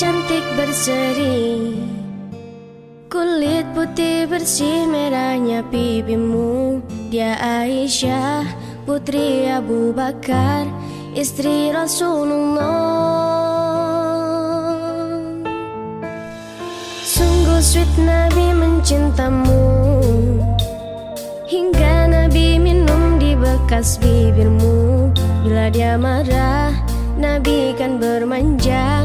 cantik berseri. Kulit putih bersih merahnya pipimu. Dia Aisyah putri Abu Bakar Istri Rasulullah. Sungguh sweet Nabi mencintamu. Hingga Nabi minum di bekas bibirmu. Bila dia marah Nabi kan bermanja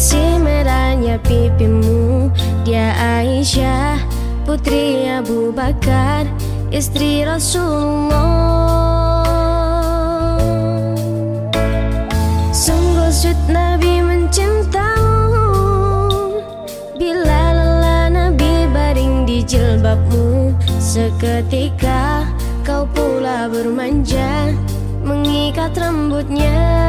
bersih merahnya pipimu. Dia Aisyah putri Abu Bakar Istri Rasulullah. Sungguh sweet Nabi mencintamu Bila lelah Nabi baring di jilbabmu. Seketika kau pula bermanja Mengikat rambutnya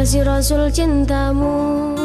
kasih Rasul cintamu